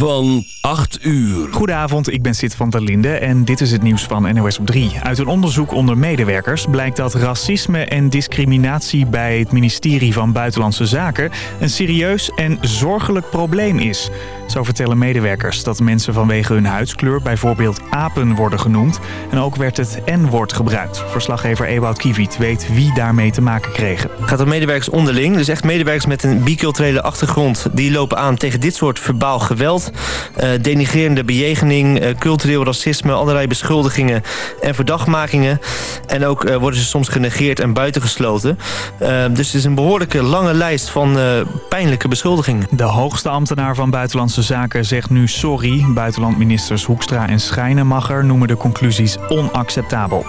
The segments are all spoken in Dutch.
van 8 uur. Goedenavond, ik ben Sid van der Linde en dit is het nieuws van NOS op 3. Uit een onderzoek onder medewerkers blijkt dat racisme en discriminatie bij het ministerie van Buitenlandse Zaken een serieus en zorgelijk probleem is. Zo vertellen medewerkers dat mensen vanwege hun huidskleur bijvoorbeeld apen worden genoemd. En ook werd het N-woord gebruikt. Verslaggever Ewout Kiviet weet wie daarmee te maken kregen. Het gaat om medewerkers onderling. Dus echt medewerkers met een biculturele achtergrond. Die lopen aan tegen dit soort verbaal geweld. Uh, denigrerende bejegening, uh, cultureel racisme, allerlei beschuldigingen en verdachtmakingen. En ook uh, worden ze soms genegeerd en buitengesloten. dus het is een behoorlijke lange lijst van pijnlijke beschuldigingen. De hoogste ambtenaar van Buitenlandse Zaken zegt nu sorry. Buitenlandministers Hoekstra en Schrijnemacher noemen de conclusies onacceptabel.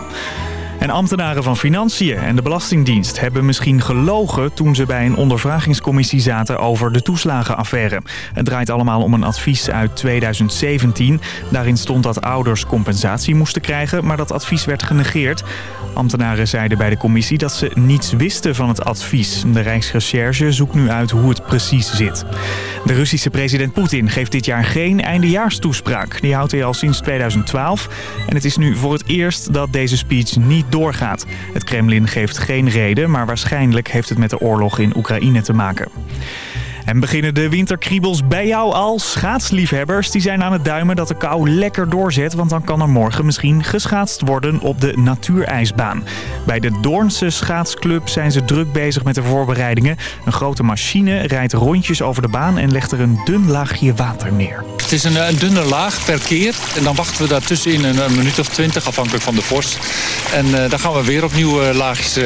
En ambtenaren van Financiën en de Belastingdienst hebben misschien gelogen... toen ze bij een ondervragingscommissie zaten over de toeslagenaffaire. Het draait allemaal om een advies uit 2017. Daarin stond dat ouders compensatie moesten krijgen, maar dat advies werd genegeerd. Ambtenaren zeiden bij de commissie dat ze niets wisten van het advies. De Rijksrecherche zoekt nu uit hoe het precies zit. De Russische president Poetin geeft dit jaar geen eindejaarstoespraak. Die houdt hij al sinds 2012. En het is nu voor het eerst dat deze speech niet doorgaat. Het Kremlin geeft geen reden, maar waarschijnlijk heeft het met de oorlog in Oekraïne te maken. En beginnen de winterkriebels bij jou al? Schaatsliefhebbers die zijn aan het duimen dat de kou lekker doorzet... want dan kan er morgen misschien geschaatst worden op de natuurijsbaan. Bij de Doornse schaatsclub zijn ze druk bezig met de voorbereidingen. Een grote machine rijdt rondjes over de baan en legt er een dun laagje water neer. Het is een, een dunne laag per keer. En dan wachten we daartussenin een, een minuut of twintig, afhankelijk van de vorst. En uh, dan gaan we weer opnieuw uh, laagjes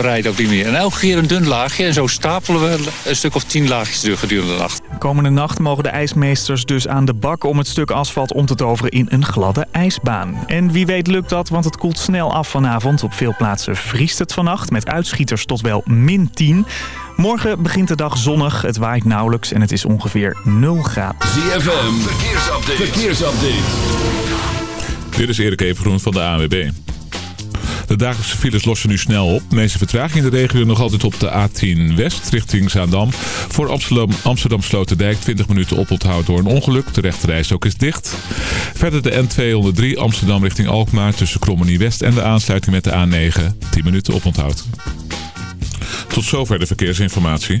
rijden op die manier. En elke keer een dun laagje. En zo stapelen we een stuk of tien laagjes gedurende de nacht. Komende nacht mogen de ijsmeesters dus aan de bak om het stuk asfalt om te toveren in een gladde ijsbaan. En wie weet lukt dat, want het koelt snel af vanavond. Op veel plaatsen vriest het vannacht met uitschieters tot wel min 10. Morgen begint de dag zonnig, het waait nauwelijks en het is ongeveer 0 graden. ZFM, verkeersupdate. verkeersupdate. Dit is Erik Evengroen van de AWB. De dagelijkse files lossen nu snel op. De meeste vertraging in de regio nog altijd op de A10 West richting Zaandam. Voor Amsterdam, Amsterdam Sloterdijk 20 minuten oponthoud door een ongeluk. De rechterreis ook is dicht. Verder de N203 Amsterdam richting Alkmaar tussen Krommenie West en de aansluiting met de A9. 10 minuten oponthoud. Tot zover de verkeersinformatie.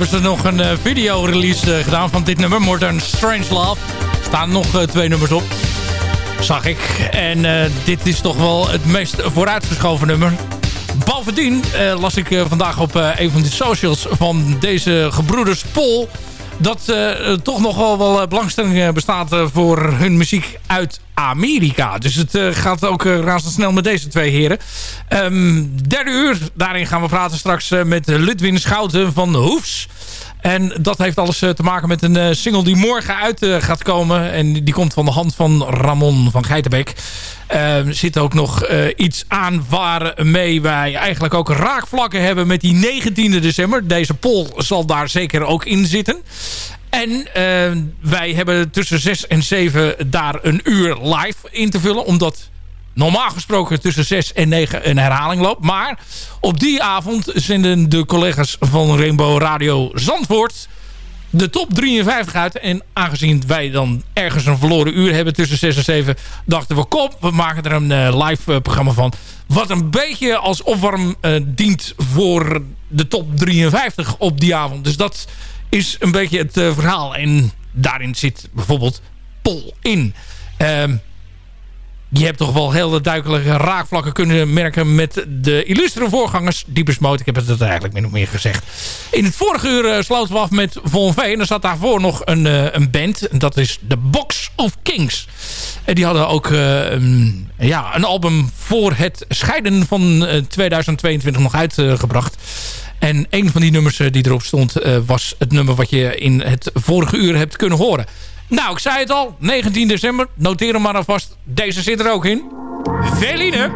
Hebben ze nog een uh, video-release uh, gedaan van dit nummer, Modern Strange Love. Er staan nog uh, twee nummers op, zag ik. En dit is toch wel het meest vooruitgeschoven nummer. Bovendien las ik vandaag op een van de socials van deze gebroeders Pol dat toch nog wel, wel eh, belangstelling eh, bestaat voor hun muziek uit Amerika. Dus het gaat ook razendsnel met deze twee heren. Um, derde uur, daarin gaan we praten straks met Ludwin Schouten van Hoefs. En dat heeft alles te maken met een single die morgen uit gaat komen. En die komt van de hand van Ramon van Geitenbeek. Er zit ook nog iets aan waarmee wij eigenlijk ook raakvlakken hebben met die 19 december. Deze poll zal daar zeker ook in zitten. En uh, wij hebben tussen 6 en 7 daar een uur live in te vullen. Omdat normaal gesproken tussen 6 en 9 een herhaling loopt. Maar op die avond zenden de collega's van Rainbow Radio Zandvoort de top 53 uit. En aangezien wij dan ergens een verloren uur hebben tussen 6 en 7... dachten we, kom, we maken er een uh, live uh, programma van. Wat een beetje als opwarm uh, dient voor de top 53 op die avond. Dus dat is een beetje het verhaal. En daarin zit bijvoorbeeld Pol in. Um, je hebt toch wel heel duidelijke raakvlakken kunnen merken met de illustere voorgangers. Diepers Mode, ik heb het eigenlijk min of meer gezegd. In het vorige uur uh, sloten we af met Von V. En er zat daarvoor nog een, uh, een band. Dat is The Box of Kings. En die hadden ook uh, een, ja, een album voor het scheiden van 2022 nog uitgebracht. En een van die nummers die erop stond was het nummer wat je in het vorige uur hebt kunnen horen. Nou, ik zei het al. 19 december. Noteer hem maar alvast. Deze zit er ook in. Veline.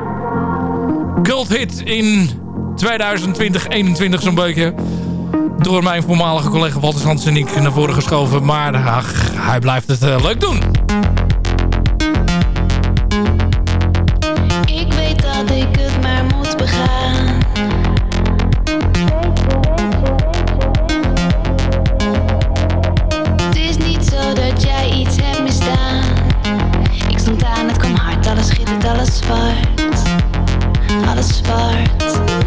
Cult hit in 2020-21 zo'n beetje. Door mijn voormalige collega Walter Sands en ik naar voren geschoven. Maar ach, hij blijft het uh, leuk doen. Alles zwart, alles zwart. Ik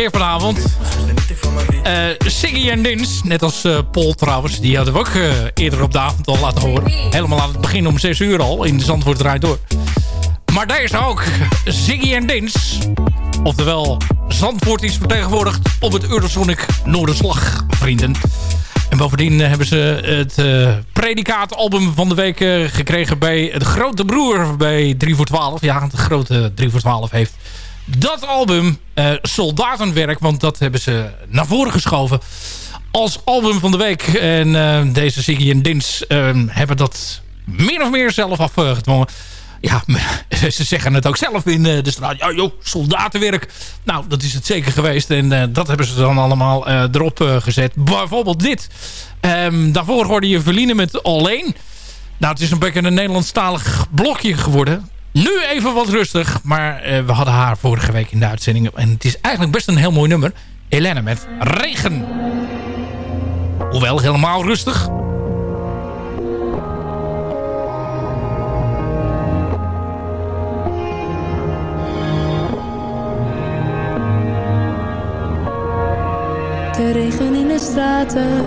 keer vanavond. Uh, Siggy en Dins, net als uh, Paul trouwens, die hadden we ook uh, eerder op de avond al laten horen. Helemaal aan het begin om 6 uur al, in de Zandvoort draait door. Maar deze ook, Siggy en Dins. Oftewel, Zandvoort is vertegenwoordigd op het Eurosonic Noorderslag, vrienden. En bovendien hebben ze het uh, predikaatalbum van de week gekregen bij de grote broer bij 3 voor 12. Ja, de grote 3 voor 12 heeft dat album, uh, Soldatenwerk, want dat hebben ze naar voren geschoven als album van de week. En uh, deze Ziggy en Dins uh, hebben dat meer of meer zelf afgedwongen. Ja, ze zeggen het ook zelf in de straat. Ja, joh, soldatenwerk. Nou, dat is het zeker geweest. En dat hebben ze dan allemaal erop gezet. Bijvoorbeeld dit. Um, daarvoor hoorde je Verline met Alleen. Nou, het is een beetje een Nederlandstalig blokje geworden. Nu even wat rustig, maar uh, we hadden haar vorige week in de uitzending. En het is eigenlijk best een heel mooi nummer. Helene met Regen. Hoewel helemaal rustig. De regen in de straten.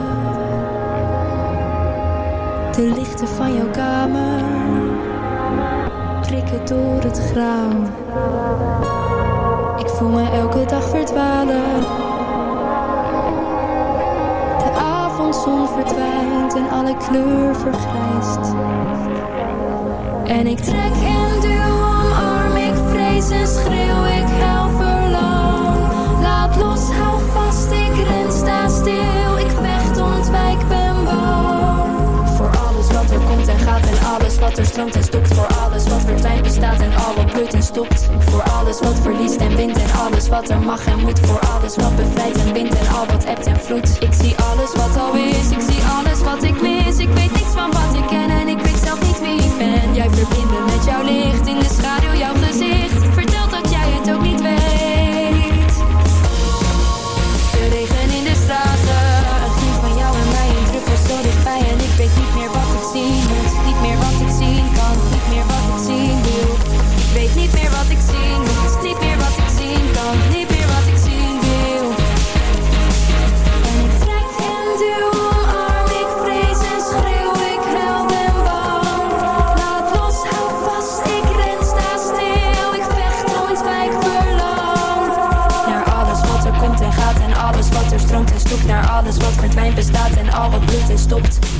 De lichten van jouw kamer prikken door het grauw. Ik voel me elke dag verdwalen. De avondzon verdwijnt en alle kleur vergrijst. En ik trek en duw, omarm ik vrees en schreeuw, ik huil verlang. Laat los, wat er stroomt en stopt. Voor alles wat verdwijnt bestaat en al wat bloeit en stopt. Voor alles wat verliest en wint en alles wat er mag en moet. Voor alles wat bevrijdt en wint en al wat ebt en vloedt. Ik zie alles wat al is, ik zie alles wat ik mis. Ik weet niks van wat ik ken en ik weet zelf niet wie ik ben. Jij verbindt me met jouw licht in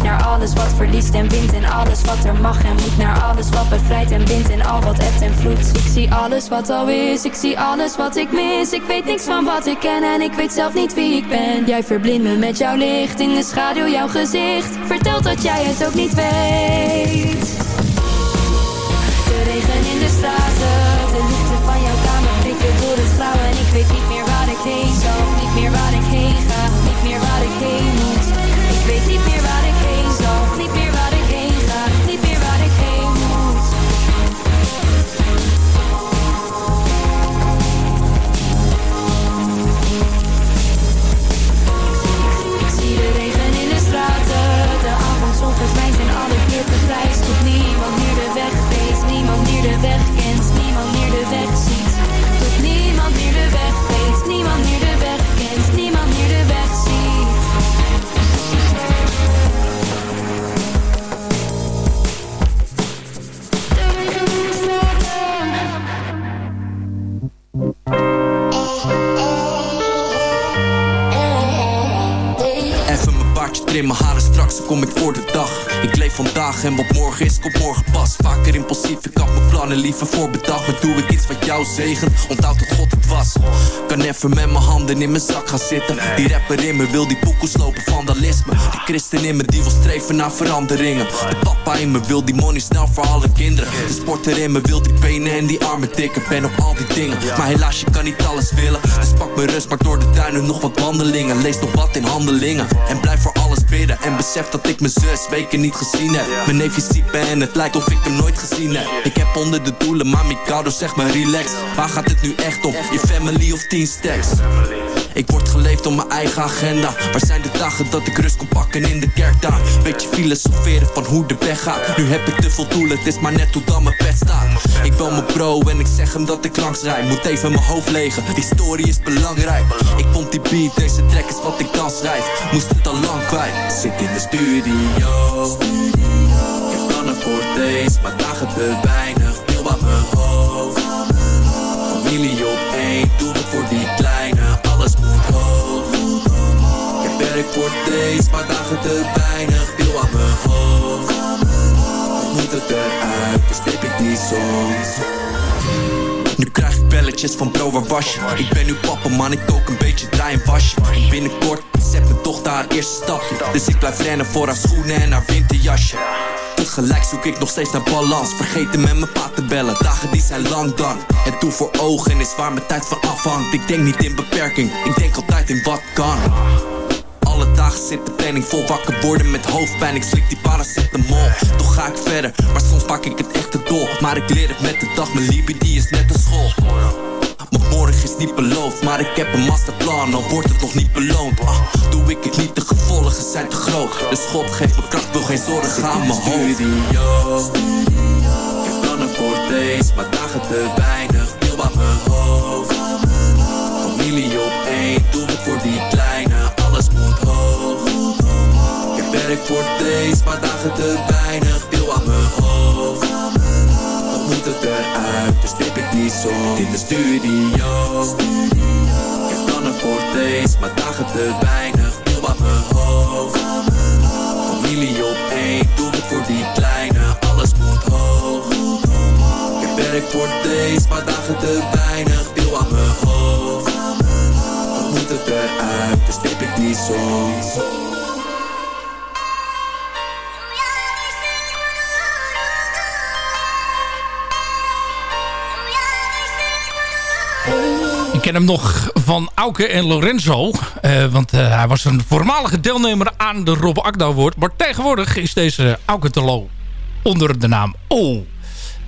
Naar alles wat verliest en wint en alles wat er mag en moet. Naar alles wat bevrijdt en bindt en al wat ebt en vloedt. Ik zie alles wat al is, ik zie alles wat ik mis. Ik weet niks van wat ik ken en ik weet zelf niet wie ik ben. Jij verblindt me met jouw licht, in de schaduw jouw gezicht. Vertelt dat jij het ook niet weet. Niemand meer de weg weet, niemand meer de weg kent, niemand meer de weg vandaag en wat morgen is, komt morgen impulsief, ik had mijn plannen liever voorbedacht. Maar doe ik iets wat jou zegen, onthoud dat God het was. Kan even met mijn handen in mijn zak gaan zitten. Die rapper in me wil die poekoes lopen vandalisme. De christen in me die wil streven naar veranderingen. De papa in me wil die money snel voor alle kinderen. De sporter in me wil die benen en die armen tikken. Ben op al die dingen, maar helaas je kan niet alles willen. Dus pak me rust, maar door de tuinen nog wat wandelingen. Lees nog wat in handelingen en blijf voor alles bidden. En besef dat ik mijn zus weken niet gezien heb. Mijn neefje ziepen en het lijkt of ik hem nooit gezien Ik heb onder de doelen, maar Mikado zeg maar relax. Waar gaat het nu echt om? Je family of 10 stacks? Ik word geleefd op mijn eigen agenda. Waar zijn de dagen dat ik rust kon pakken in de kerk daar? Beetje filosoferen van hoe de weg gaat. Nu heb ik te veel doelen, het is maar net hoe dan mijn pet staat. Ik bel mijn bro en ik zeg hem dat ik langs rijd. Moet even mijn hoofd legen, die story is belangrijk. Ik vond die beat, deze track is wat ik dan schrijf. Moest het al lang kwijt, zit in de studio Voor deze, maar dagen te weinig. Veel aan mijn hoofd Familie op één, doe het voor die kleine. Alles moet hoog Ik werk voor deze, maar dagen te weinig. Veel aan mijn hoofd Wat moet het eruit, dus ik die songs nu krijg ik belletjes van bro, waar was je? Ik ben nu papa man, ik kook een beetje, draai en was je. En binnenkort zet mijn dochter haar eerste stapje. Dus ik blijf rennen voor haar schoenen en haar winterjasje Tegelijk zoek ik nog steeds naar balans. Vergeten met mijn pa te bellen, dagen die zijn lang dan. Het doel voor ogen is waar mijn tijd van afhangt. Ik denk niet in beperking, ik denk altijd in wat kan. Alle dagen zit de planning vol wakker worden met hoofdpijn. Ik slik die paracetamol, toch ga ik verder Maar soms pak ik het echte door Maar ik leer het met de dag, mijn die is net een school maar morgen is niet beloofd, maar ik heb een masterplan, al wordt het nog niet beloond. Ah, doe ik het niet, de gevolgen zijn te groot. Dus God geeft me kracht, wil geen zorgen aan mijn hoofd. Ik heb plannen voor deze, maar dagen te weinig, veel aan mijn hoofd. Familie op één, doe het voor die kleine, alles moet hoog. Ik heb werk voor deze, maar dagen te weinig, veel aan mijn hoofd. Moet het eruit, dus tip ik die song in de studio. Ik plannen voor deze, maar dagen te weinig, veel aan mijn hoofd. Familie op één, doe het voor die kleine, alles moet hoog. Ik werk voor deze, maar dagen te weinig, veel aan mijn hoofd. Moet het eruit, dus tip ik die song. Ken hem nog van Auke en Lorenzo. eh, want eh, hij was een voormalige deelnemer aan de Rob Akda Award. Maar tegenwoordig is deze Auke Telo onder de naam O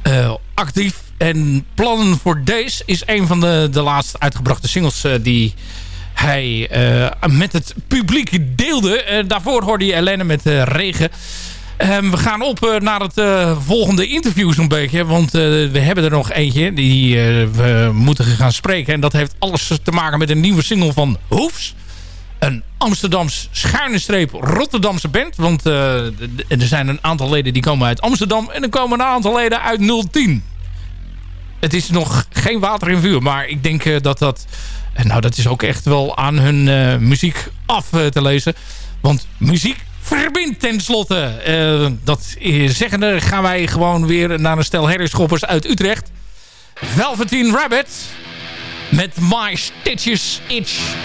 eh, actief. En Plannen voor Days is een van de, de laatst uitgebrachte singles die hij met het publiek deelde. Daarvoor hoorde je Helene met Regen. Ehm, we gaan op eh, naar het eh, volgende interview zo'n beetje. Want eh, we hebben er nog eentje die we moeten gaan spreken. En dat heeft alles te maken met een nieuwe single van Hoefs. Een Amsterdams schuine streep Rotterdamse band. Want er zijn een aantal leden die komen uit Amsterdam. En er komen een aantal leden uit 010. Het is nog geen water in vuur. Maar ik denk dat dat nou, dat is ook echt wel aan hun muziek af te lezen. Want muziek verbindt tenslotte. Uh, dat zeggende gaan wij gewoon weer naar een stel herrieschoppers uit Utrecht. Velveteen Rabbit met My Stitches Itch.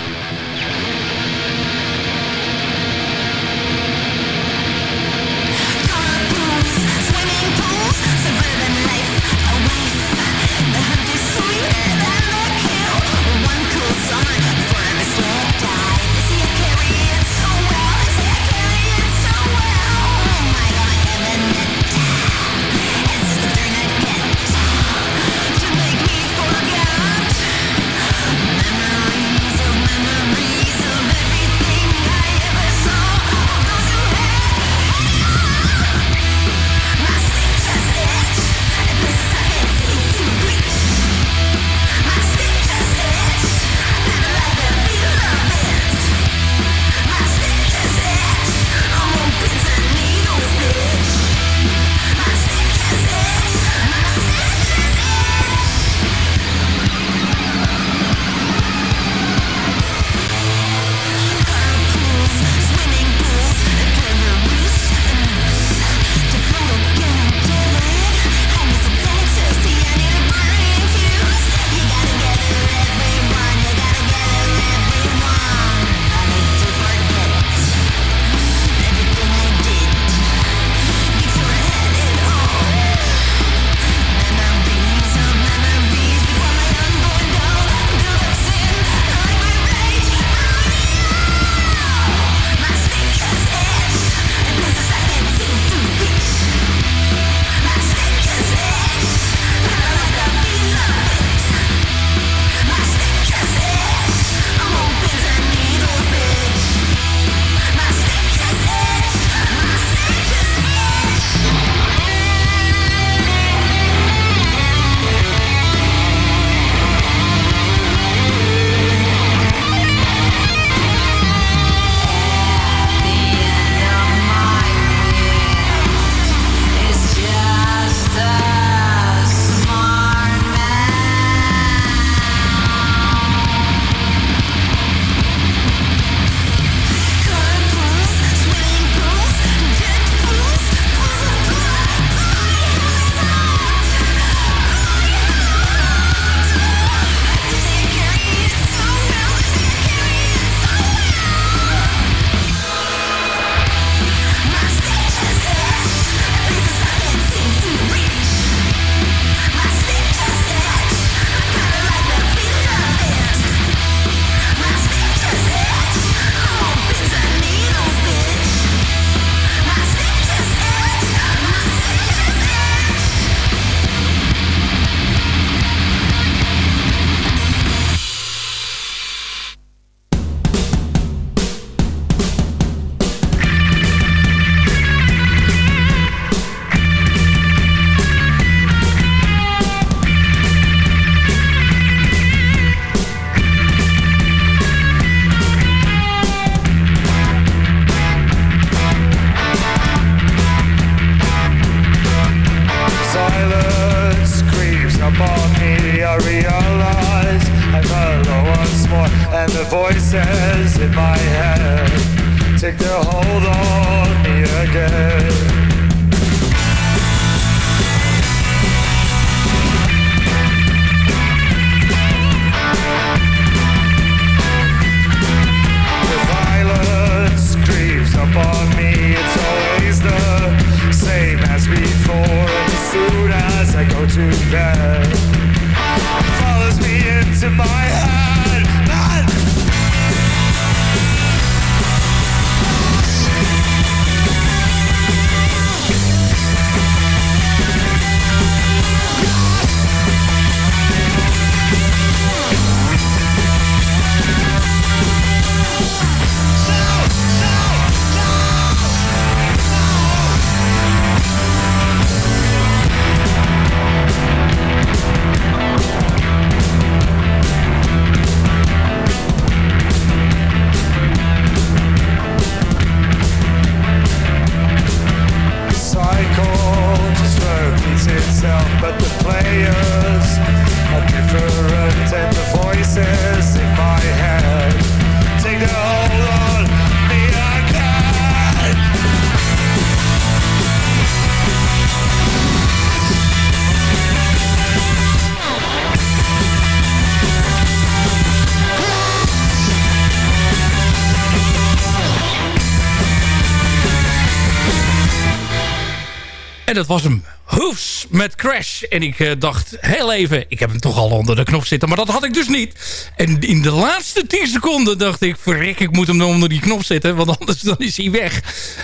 Dat was hem. Hoefs met Crash. En ik uh, dacht heel even, ik heb hem toch al onder de knop zitten. Maar dat had ik dus niet. En in de laatste 10 seconden dacht ik, verrek, ik moet hem onder die knop zetten. Want anders dan is hij weg.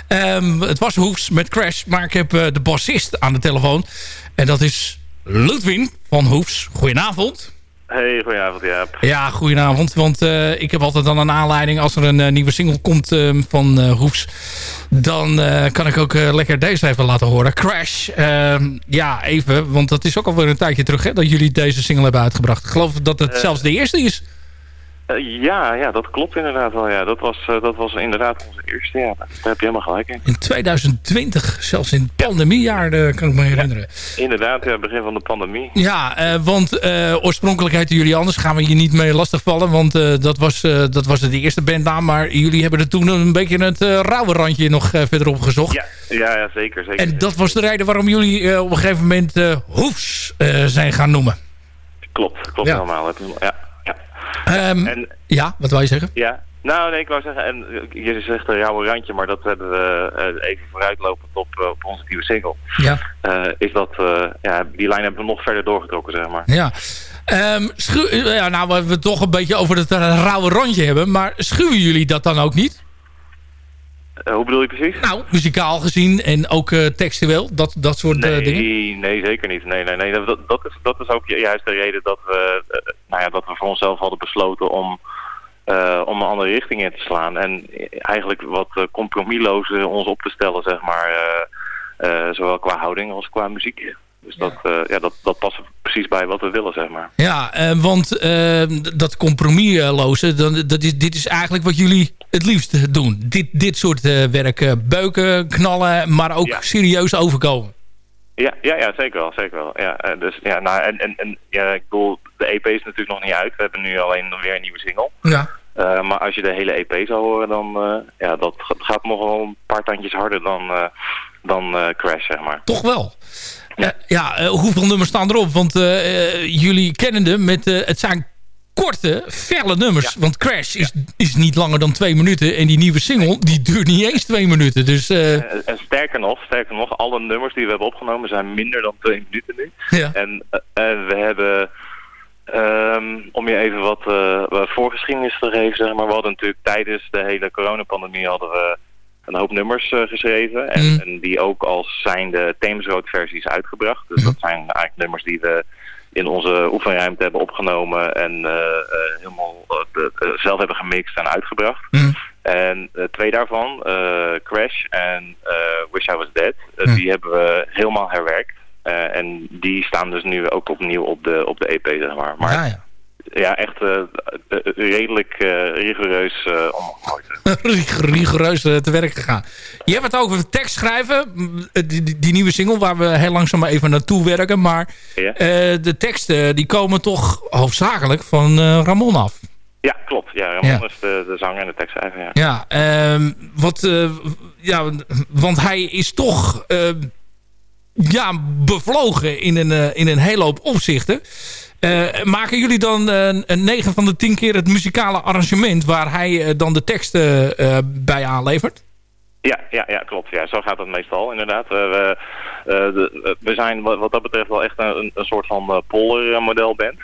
Um, het was Hoefs met Crash. Maar ik heb uh, de bassist aan de telefoon. En dat is Ludwin van Hoefs. Goedenavond. Hey, goedenavond Jaap. Ja, goedenavond. Want uh, ik heb altijd dan een aanleiding als er een uh, nieuwe single komt uh, van Hoefs. Dan kan ik ook lekker deze even laten horen. Crash. Ehm, ja, even. Want dat is ook alweer een tijdje terug hè, dat jullie deze single hebben uitgebracht. Ik geloof dat het zelfs de eerste is. Uh, ja, ja, dat klopt inderdaad wel. Ja. Dat, was, uh, dat was inderdaad onze eerste. Ja. Daar heb je helemaal gelijk in. In 2020, zelfs in het pandemiejaar, uh, kan ik me herinneren. Ja, inderdaad, ja, begin van de pandemie. Ja, want oorspronkelijk heten jullie anders. Gaan we je niet mee lastigvallen, want dat, was, dat was de eerste bandnaam. Maar jullie hebben er toen een beetje het rauwe randje nog verderop gezocht. Ja, ja, ja zeker, zeker. En dat was de reden waarom jullie op een gegeven moment Hoefs zijn gaan noemen. Klopt, klopt helemaal. Ja. Um, en, ja, wat wou je zeggen? Ja, nou nee, ik wou zeggen, en je zegt een rauwe randje, maar dat hebben we uh, even vooruitlopend op, uh, op onze nieuwe single. Ja. Uh, is dat, ja, die lijn hebben we nog verder doorgetrokken, zeg maar. Ja. Um, ja, nou, we het toch een beetje over het rauwe randje hebben, maar schuwen jullie dat dan ook niet? hoe bedoel je precies? Nou, muzikaal gezien en ook textueel, dat, dat soort nee, dingen? Nee, zeker niet. Nee, nee, nee. Dat, dat, is, dat is ook juist de reden dat we, nou ja, dat we voor onszelf hadden besloten om, uh, om een andere richting in te slaan. En eigenlijk wat compromislozer ons op te stellen, zeg maar. Uh, uh, zowel qua houding als qua muziek. Dus dat, ja. ja, dat, dat past precies bij wat we willen, zeg maar. Ja, want dat compromisloze, dan, dat is, dit is eigenlijk wat jullie het liefst doen. Dit, dit soort werk, beuken, knallen, maar ook ja. serieus overkomen. Ja, ja, ja, zeker wel, zeker wel. Ja, dus, ja, nou, en, en, en ja, ik bedoel, de EP is natuurlijk nog niet uit. We hebben nu alleen weer een nieuwe single. Ja. Uh, maar als je de hele EP zou horen, dan uh, ja, dat gaat nog wel een paar tandjes harder dan, uh, dan Crash, zeg maar. Toch wel. Ja, ja hoeveel nummers staan erop? Want jullie kennende met, het zijn korte, felle nummers. Ja. Want Crash is, ja. is niet langer dan twee minuten. En die nieuwe single, die duurt niet eens twee minuten. Dus, uh... en, en, sterker nog, sterker nog, alle nummers die we hebben opgenomen zijn minder dan twee minuten nu. Ja. En, uh, en we hebben, um, om je even wat uh, voorgeschiedenis te geven, zeg maar. We hadden natuurlijk tijdens de hele coronapandemie hadden we een hoop nummers geschreven. En, mm. en, die ook als zijnde Theemsrood versies uitgebracht. Dus mm. dat zijn eigenlijk nummers die we in onze oefenruimte hebben opgenomen en uh, uh, helemaal uh, zelf hebben gemixt en uitgebracht. Mm. En twee daarvan, Crash en Wish I Was Dead, mm. die hebben we helemaal herwerkt. en die staan dus nu ook opnieuw op de, op de EP, zeg maar. maar ja, ja ja, echt uh, redelijk uh, rigoureus uh, rigoureus te werk gegaan. Je hebt het over tekst schrijven. Die, die, die, nieuwe single waar we heel langzaam maar even naartoe werken. Maar ja. de teksten die komen toch hoofdzakelijk van Ramon af. Ja, klopt. Ja, Ramon ja. is de, de zanger en de tekstschrijver. Ja, ja ehm, wat, ja want hij is toch ja, bevlogen in een, in een hele hoop opzichten. Uh, maken jullie dan uh, een 9 van de 10 keer het muzikale arrangement... waar hij uh, dan de teksten bij aanlevert? Ja, ja, ja, klopt. Ja, zo gaat het meestal inderdaad. we, de, we zijn wat, dat betreft wel echt een, een soort van poldermodelband.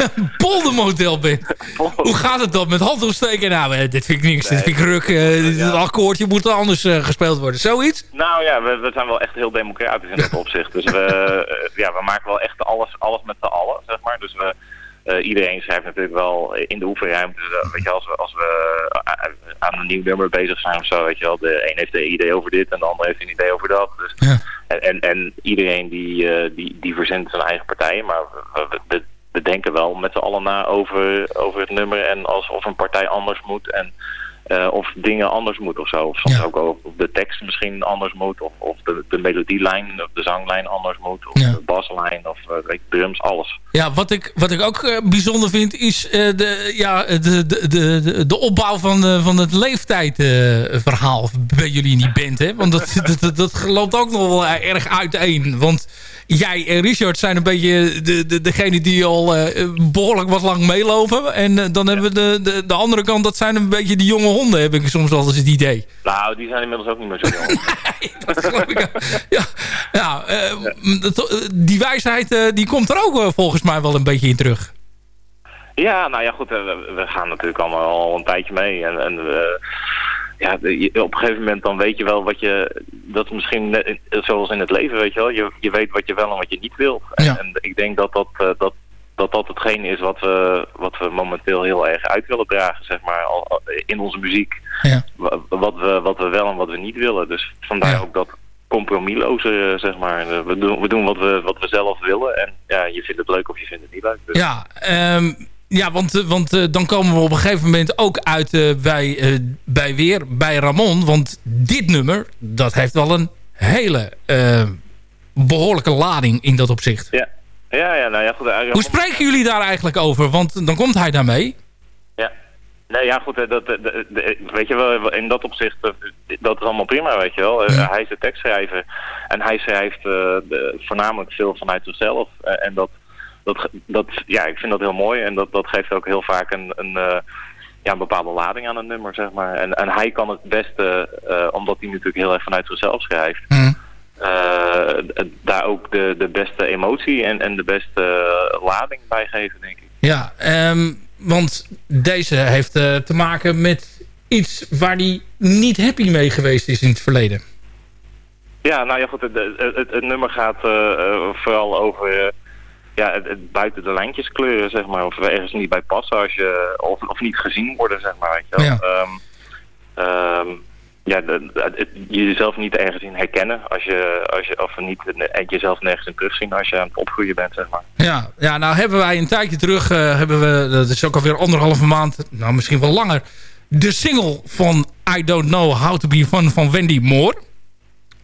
poldermodelband? Hoe gaat het dan? Met hand opsteken? Nou, dit vind ik niks. Nee. Dit vind ik ruk. dit ja. akkoordje moet anders gespeeld worden. Zoiets? Nou ja, we, we, zijn wel echt heel democratisch in dat opzicht. Dus we, ja, we maken wel echt alles, alles met z'n allen, zeg maar. Dus we... Uh, iedereen schrijft natuurlijk wel in de oefenruimte. Dus, weet je, als we, als we aan een nieuw nummer bezig zijn of zo, weet je wel. De een heeft een idee over dit en de ander heeft een idee over dat. Dus, ja. en, en, en, iedereen die, uh, die, die verzint zijn eigen partijen, maar we, we, we denken wel met z'n allen na over, over het nummer en als, of een partij anders moet en uh, of dingen anders moet of zo. Of soms ja. ook of de tekst misschien anders moet. Of, of de, de melodielijn of de zanglijn anders moet. Of ja. de baslijn of uh, weet, drums, alles. Ja, wat ik, wat ik ook uh, bijzonder vind is de, ja, de, de, de, de opbouw van, van het leeftijdverhaal bij jullie in die band. Hè? Want dat, dat, dat, loopt ook nog wel erg uiteen. Want jij en Richard zijn een beetje de, de, degene die al behoorlijk wat lang meelopen. En dan hebben we de, de, de andere kant, dat zijn een beetje die jonge honden, heb ik soms eens het idee. Nou, die zijn inmiddels ook niet meer zo jong. dat geloof ik. Ja, ja uh, dat, die wijsheid uh, die komt er ook volgens mij wel een beetje in terug. Ja, nou ja, goed. We, we, gaan natuurlijk allemaal al een tijdje mee. En, en ja, op een gegeven moment dan weet je wel wat je... Dat is misschien net, zoals in het leven, weet je wel. Je, je weet wat je wel en wat je niet wilt. En, ja. en ik denk dat dat, dat dat dat hetgeen is wat we, wat we momenteel heel erg uit willen dragen, zeg maar, in onze muziek. Ja. Wat, we, wat we wel en wat we niet willen. Dus vandaar ja. ook dat compromisloze, zeg maar. We doen, we doen wat, we, wat we zelf willen en ja, je vindt het leuk of je vindt het niet leuk. Dus. Ja, um, ja, want, want uh, dan komen we op een gegeven moment ook uit uh, bij, uh, bij weer bij Ramon. Want dit nummer, dat heeft wel een hele behoorlijke lading in dat opzicht. Ja. Ja, ja, nou ja, goed. Hoe spreken jullie daar eigenlijk over? Want dan komt hij daarmee. Ja. Nee, ja, goed. Dat, dat, dat, weet je wel, in dat opzicht, dat is allemaal prima, weet je wel. Uh, hij is de tekstschrijver. En hij schrijft uh, de, voornamelijk veel vanuit zichzelf. Uh, en dat, dat, dat, ja, ik vind dat heel mooi. En dat, dat geeft ook heel vaak een, een, ja, een bepaalde lading aan een nummer, zeg maar. En, en hij kan het beste, omdat hij natuurlijk heel erg vanuit zichzelf schrijft... Mm. Uh, daar ook de, de beste emotie en, en de beste lading bij geven, denk ik. Ja, um, want deze heeft uh, te maken met iets waar hij niet happy mee geweest is in het verleden. Ja, nou ja goed, het, het, het, het nummer gaat uh, vooral over ja, het, buiten de lijntjes kleuren, zeg maar. Of ergens niet bij passen als je, of, of niet gezien worden, zeg maar. Weet je wel. Ja. Um, um, ja, jezelf niet ergens in herkennen als je, als je of niet jezelf nergens in terugzien als je aan het opgroeien bent, zeg maar. Ja, ja nou hebben wij een tijdje terug, uh, hebben we, dat is ook alweer anderhalve maand, nou misschien wel langer, de single van I Don't Know How To Be Fun van Wendy Moore.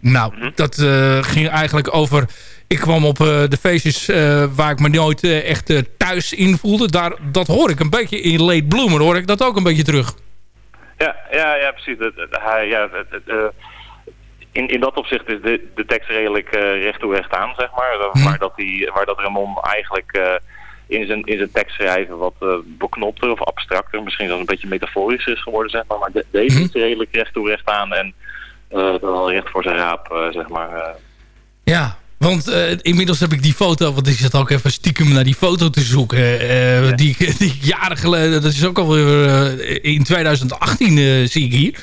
Nou, mm -hmm. dat uh, ging eigenlijk over... Ik kwam op uh, de feestjes uh, waar ik me nooit echt thuis in voelde. Daar, dat hoor ik een beetje in Late Bloomer, hoor ik dat ook een beetje terug. Ja, ja, ja precies. Het, hij, ja, uh, in, in dat opzicht is de, de tekst redelijk uh, recht toe recht aan, zeg maar. Mhm. Waar, dat die, waar dat Ramon eigenlijk in, zijn, in zijn tekst schrijven wat beknopter of abstracter, misschien dan een beetje metaforisch is geworden, zeg maar. Maar de, deze Mhm. is redelijk recht toe recht aan en wel recht voor zijn raap, zeg maar. Ja, want uh, inmiddels heb ik die foto, want ik zat ook even stiekem naar die foto te zoeken. Uh, ja. die, die jaren geleden, dat is ook alweer uh, in 2018 zie ik hier.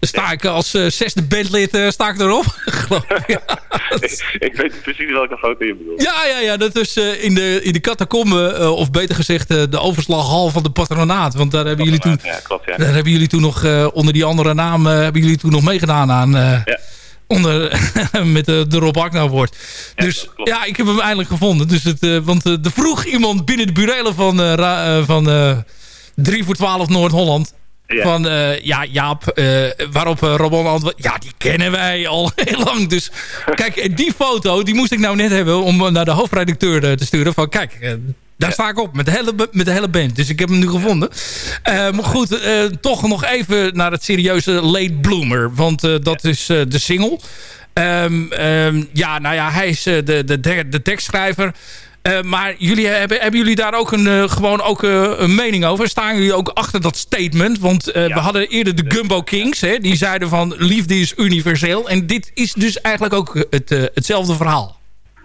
Sta ik als zesde bandlid sta ik erop. geloof ik. Ja, ik, ik weet precies welke foto je bedoelt. Ja, ja, ja dat is in de, in de catacombe, of beter gezegd de overslaghal van de patronaat. Want daar hebben jullie toen, ja, klopt, ja. daar hebben jullie toen nog onder die andere naam hebben jullie toen nog meegedaan aan... ja onder met de, de Rob Agno wordt. Ja, dus ja, ik heb hem eindelijk gevonden. Dus het, uh, want uh, er vroeg iemand binnen de burelen van, uh, ra, van 3 voor 12 Noord-Holland. Ja. Van ja, Jaap, waarop Robon antwoordt... Ja, die kennen wij al heel lang. Dus kijk, die foto die moest ik nou net hebben... om naar de hoofdredacteur te sturen. Van kijk, daar sta ik op met de, hele, met de hele band. Dus ik heb hem nu gevonden. Uh, maar goed, uh, toch nog even naar het serieuze Late Bloomer. Want uh, dat is de single. Um, um, ja, nou ja, hij is de, de, de tekstschrijver. maar jullie hebben, hebben jullie daar ook een, gewoon ook een mening over? Staan jullie ook achter dat statement? Want ja. we hadden eerder de Gumbo Kings. Hè, die zeiden van liefde is universeel. En dit is dus eigenlijk ook het, hetzelfde verhaal.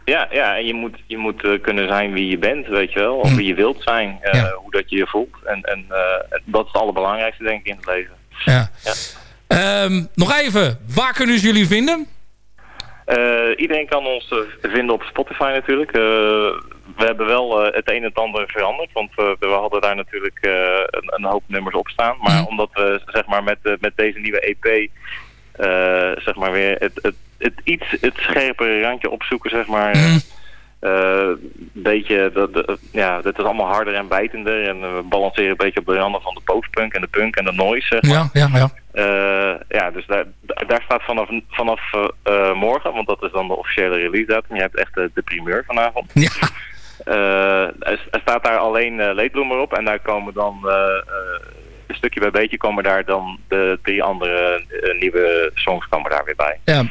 Ja, ja, en je moet, je moet uh, kunnen zijn wie je bent, weet je wel. Of wie je wilt zijn. Uh, ja. Hoe dat je je voelt. En, en uh, dat is het allerbelangrijkste, denk ik, in het leven. Ja. ja. Um, nog even, waar kunnen ze jullie vinden? iedereen kan ons vinden op Spotify natuurlijk. we hebben wel het een en het ander veranderd. Want we hadden daar natuurlijk een, een, hoop nummers op staan. Maar mm. omdat we zeg maar, met, met deze nieuwe EP... zeg maar weer het, het het iets het scherpere randje opzoeken, zeg maar. Mm. Uh, beetje, dat, dat, ja, dat is allemaal harder en bijtender. En we balanceren een beetje op de randen van de postpunk en de punk en de noise, zeg maar. Ja, ja, ja. Uh, ja, dus daar, daar staat vanaf, vanaf uh, morgen, want dat is dan de officiële release datum. Je hebt echt de, de primeur vanavond. Ja. er, er, staat daar alleen uh, Leedbloemer op en daar komen dan een stukje bij beetje komen daar dan de drie andere nieuwe songs komen daar weer bij. Ja,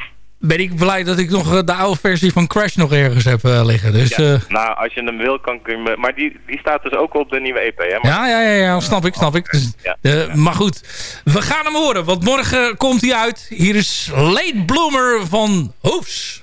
ben ik blij dat ik nog de oude versie van Crash nog ergens heb liggen. Dus, ja, nou, als je hem wil, kan kun je... Maar die, die staat dus ook op de nieuwe EP, hè? Maar... Ja, ja, ja, ja, snap ik, snap ik. Dus, maar goed, we gaan hem horen, want morgen komt hij uit. Hier is Late Bloomer van Hoefs.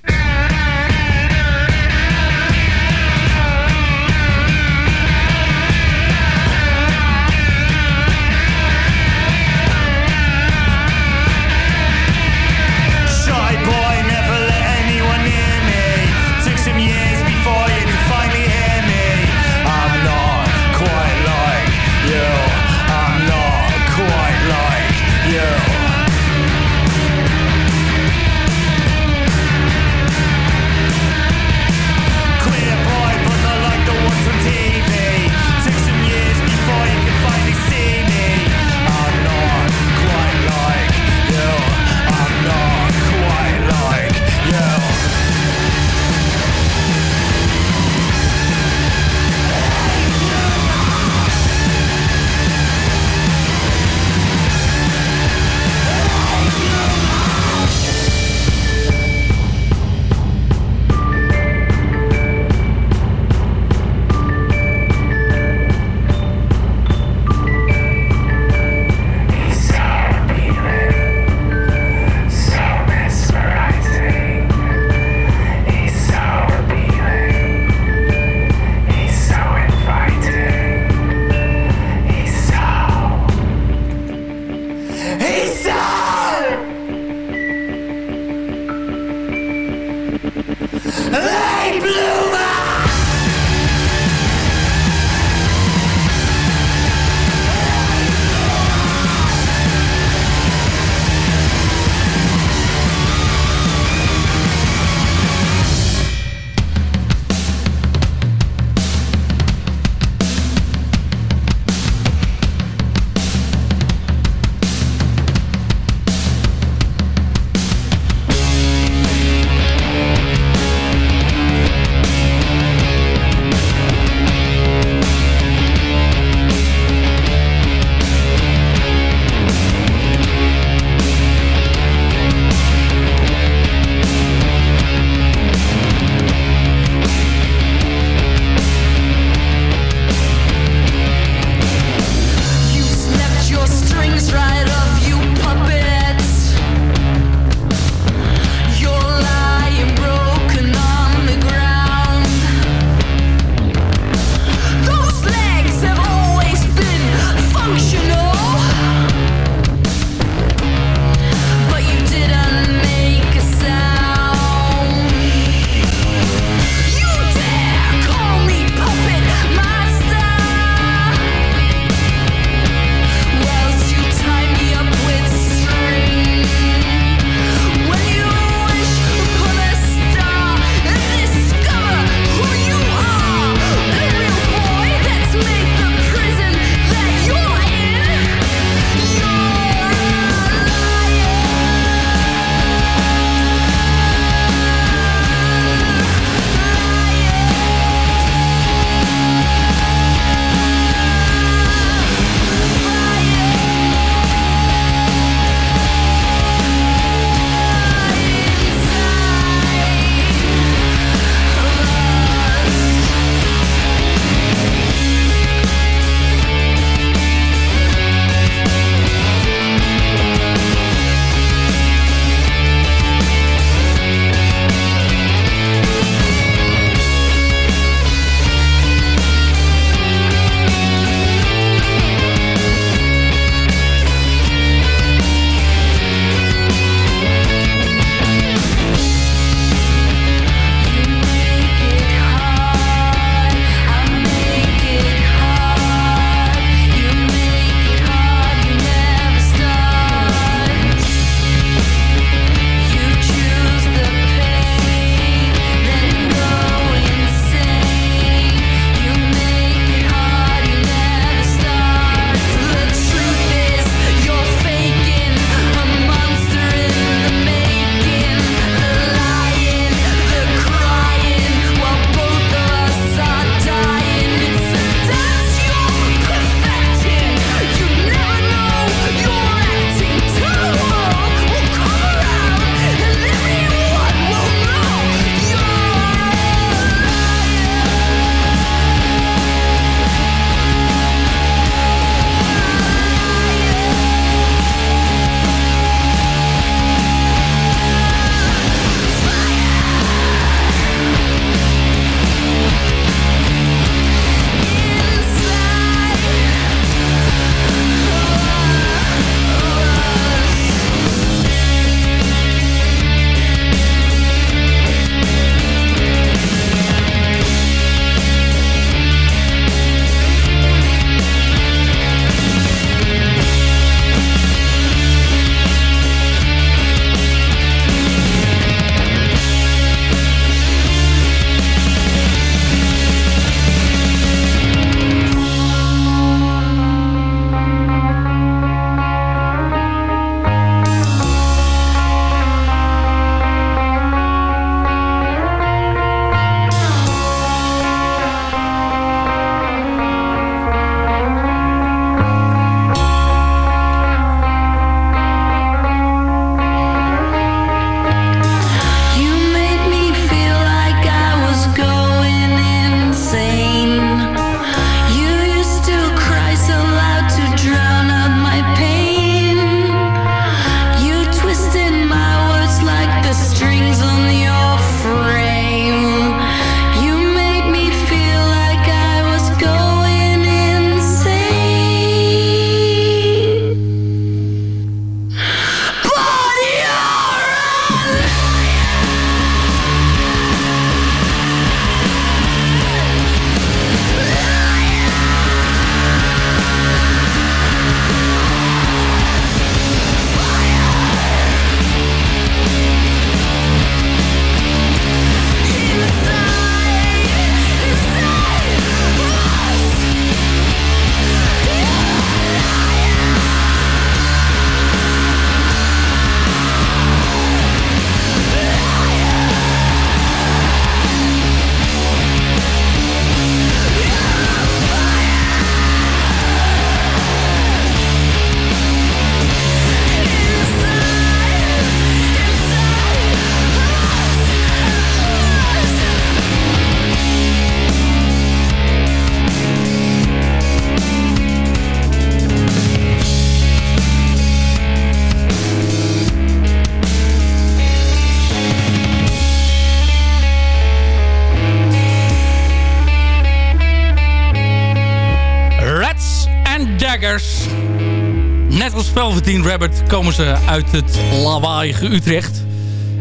Velveteen Rabbit komen ze uit het lawaaiige Utrecht.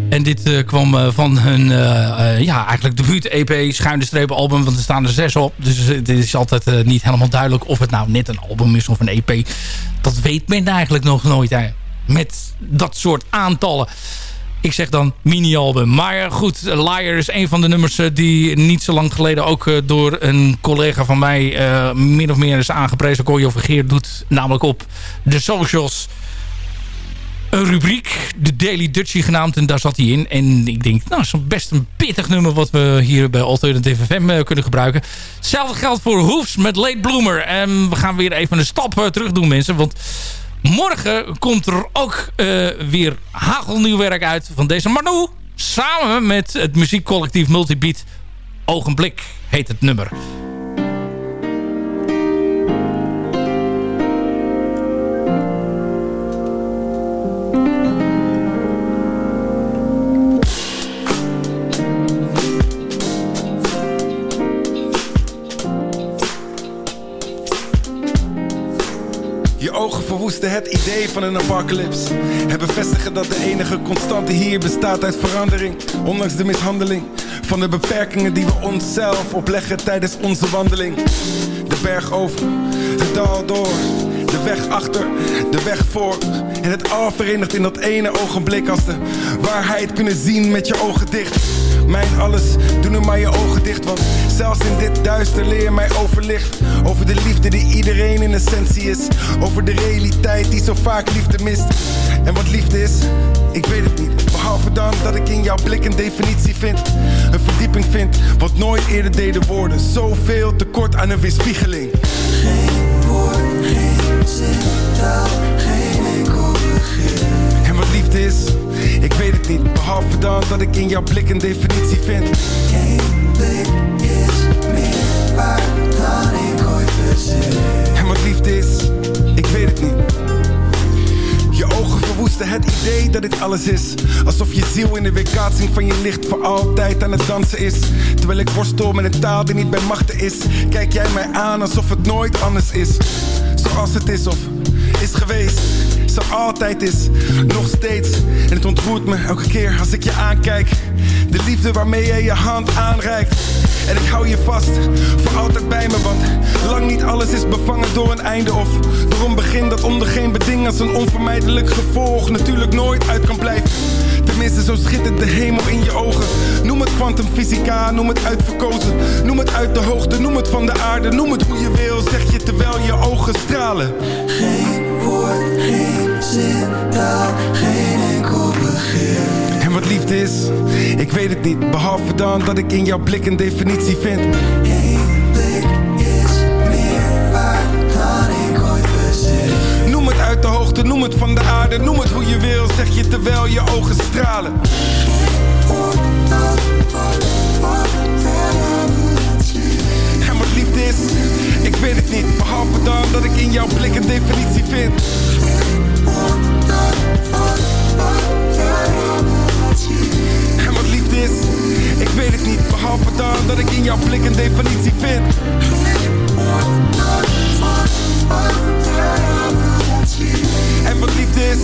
En dit uh, kwam uh, van hun uh, ja, eigenlijk debuut-EP, schuine strepen album. Want er staan er zes op. Dus het is altijd niet helemaal duidelijk of het nou net een album is of een EP. Dat weet men eigenlijk nog nooit. Hè, met dat soort aantallen. Ik zeg dan mini-album. Maar goed, Liar is een van de nummers die niet zo lang geleden ook door een collega van mij min of meer is aangeprezen. Corjo Vergeer doet namelijk op de socials een rubriek, de Daily Dutchie genaamd. En daar zat hij in. En ik denk, nou, is best een pittig nummer wat we hier bij Alternative FM kunnen gebruiken. Hetzelfde geldt voor Hoefs met Late Bloomer. En we gaan weer even een stap terug doen, mensen. Want morgen komt er ook uh, weer hagelnieuw werk uit van deze Manu. Samen met het muziekcollectief Multibeat. Ogenblik heet het nummer. Ogen verwoesten het idee van een apocalypse. Het bevestigen dat de enige constante hier bestaat uit verandering. Ondanks de mishandeling van de beperkingen die we onszelf opleggen tijdens onze wandeling. De berg over, het dal door, de weg achter, de weg voor. En het al verenigd in dat ene ogenblik als de waarheid kunnen zien met je ogen dicht. Mijn alles, doe nu maar je ogen dicht, want zelfs in dit duister leer je mij overlicht. Over de liefde die iedereen in essentie is. Over de realiteit die zo vaak liefde mist. En wat liefde is, ik weet het niet. Behalve dan dat ik in jouw blik een definitie vind. Een verdieping vind, wat nooit eerder deden woorden. Zoveel tekort aan een weerspiegeling. Geen woord, geen zin, taal, geen enkel begrip. En wat liefde is, weet het niet. Behalve dan dat ik in jouw blik een definitie vind. Geen blik is meer waard dan ik ooit bezit. En wat liefde is, ik weet het niet. Je ogen verwoesten het idee dat dit alles is. Alsof je ziel in de weerkaatsing van je licht voor altijd aan het dansen is. Terwijl ik worstel met een taal die niet bij machten is. Kijk jij mij aan alsof het nooit anders is. Zoals het is of is geweest. Zo altijd is, nog steeds. En het ontroert me elke keer als ik je aankijk. De liefde waarmee jij je hand aanreikt. En ik hou je vast, voor altijd bij me Want lang niet alles is bevangen door een einde Of door een begin dat onder geen beding Als een onvermijdelijk gevolg natuurlijk nooit uit kan blijven Tenminste, zo schittert de hemel in je ogen. Noem het kwantumfysica, noem het uitverkozen. Noem het uit de hoogte, noem het van de aarde. Noem het hoe je wil, zeg je terwijl je ogen stralen. Geen woord, geen geen enkel begrip. En wat liefde is, ik weet het niet. Behalve dan dat ik in jouw blik een definitie vind. Eén blik is meer waard dan ik ooit bezit. Noem het uit de hoogte, noem het van de aarde. Noem het hoe je wil, zeg je terwijl je ogen stralen. En wat liefde is, ik weet het niet. Behalve dan dat ik in jouw blik een definitie vind. En wat liefde is, ik weet het niet. Behalve dan dat ik in jouw blik een definitie vind. En wat liefde is,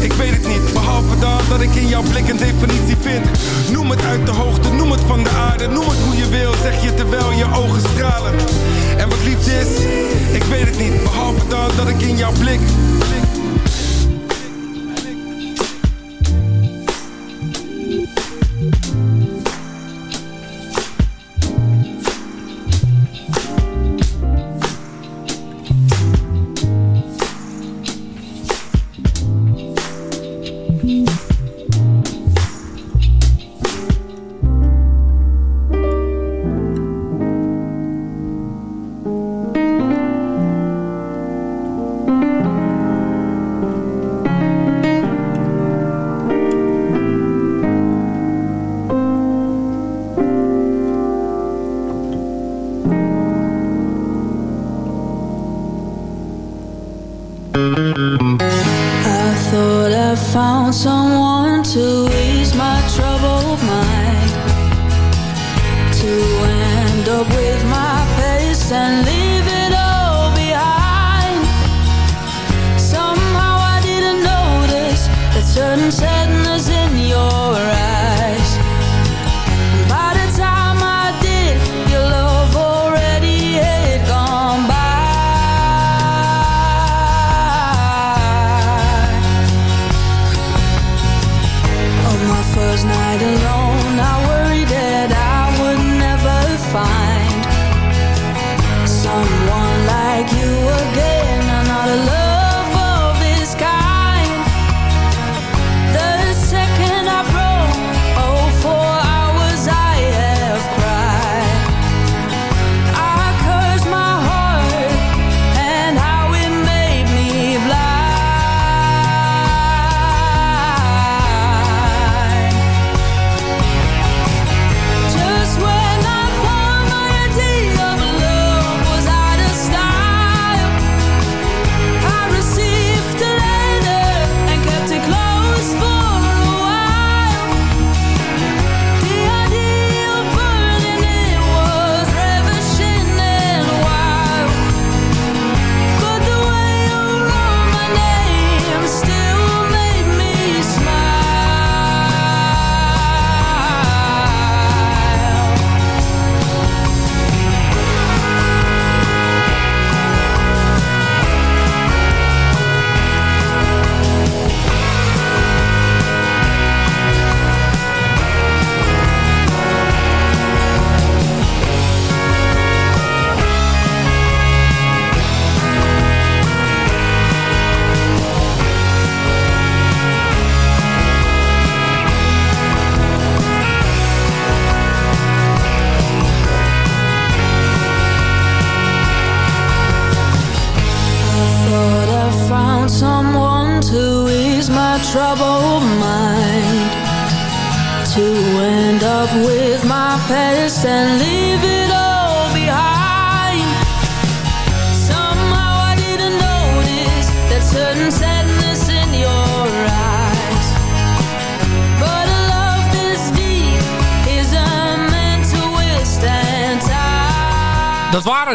ik weet het niet. Behalve dan dat ik in jouw blik een definitie vind. Noem het uit de hoogte, noem het van de aarde. Noem het hoe je wil, zeg je terwijl je ogen stralen. En wat liefde is, ik weet het niet. Behalve dan dat ik in jouw blik... up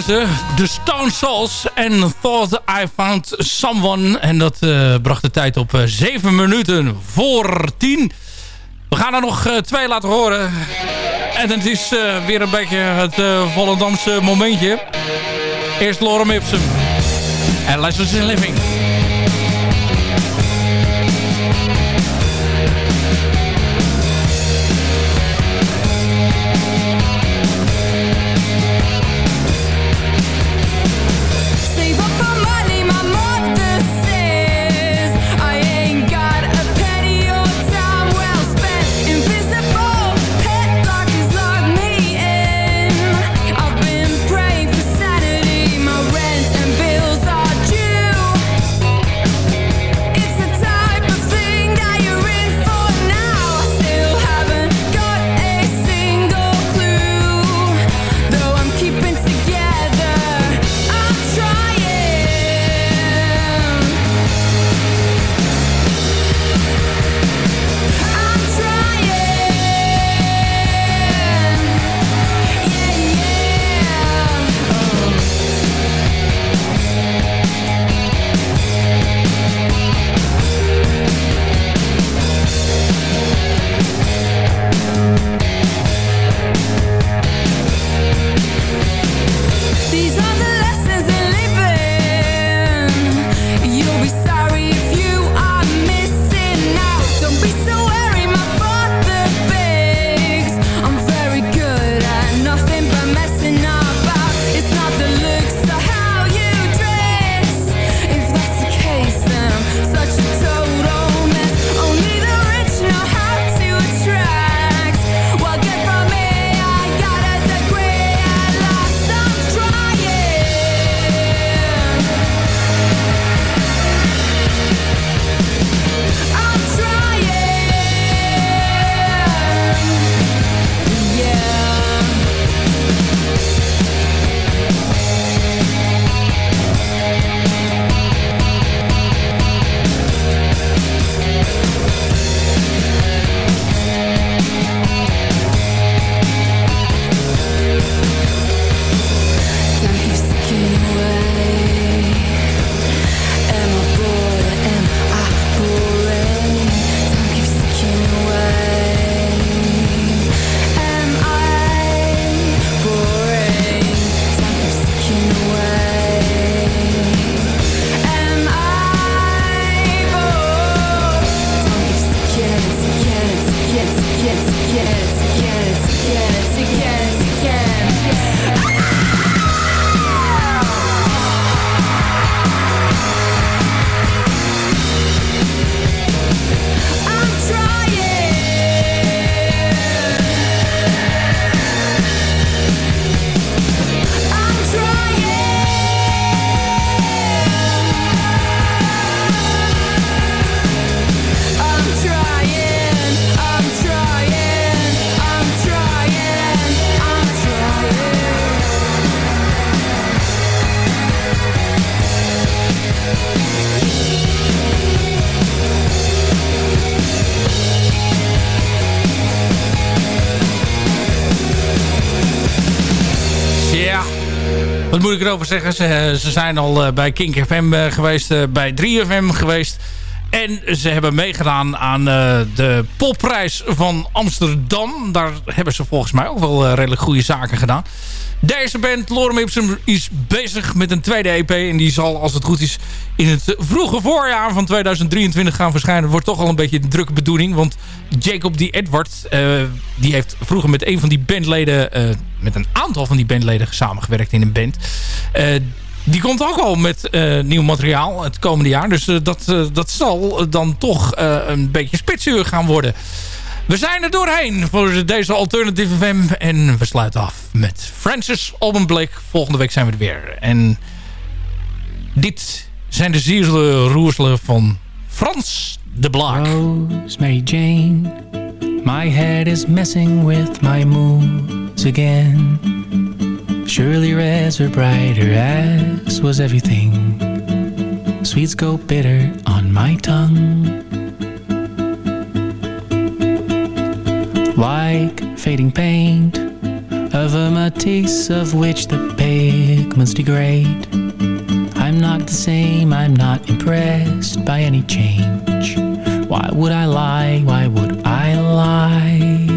De Stone Souls en Thought I Found Someone. En dat eh, bracht de tijd op eh, 7 minuten voor 10. We gaan er nog uh, twee laten horen. En het is weer een beetje het Volendamse momentje. Eerst Lorem Ipsum. En Lessons in Living. Ik erover zeggen? Ze, ze zijn al bij Kink FM geweest, bij 3FM geweest. En ze hebben meegedaan aan de popprijs van Amsterdam. Daar hebben ze volgens mij ook wel redelijk goede zaken gedaan. Deze band, Lorem Ipsum, is bezig met een tweede EP. En die zal, als het goed is, in het vroege voorjaar van 2023 gaan verschijnen. Wordt toch al een beetje een drukke bedoeling. Want Jacob D. Edward, uh, die heeft vroeger met een van die bandleden... Uh, met een aantal van die bandleden samengewerkt in een band. Uh, die komt ook al met nieuw materiaal het komende jaar. Dus dat, dat zal dan toch een beetje spitsuur gaan worden. We zijn er doorheen voor deze Alternative FM. En we sluiten af met Francis Alban Volgende week zijn we er weer. En dit zijn de zierselen roerselen van Frans de Blaak. Rosemary Jane, my head is messing with my moods again. Surely reds are brighter as was everything. Sweets go bitter on my tongue. Like fading paint of a Matisse of which the pigments degrade. I'm not the same, I'm not impressed by any change. Why would I lie? Why would I lie?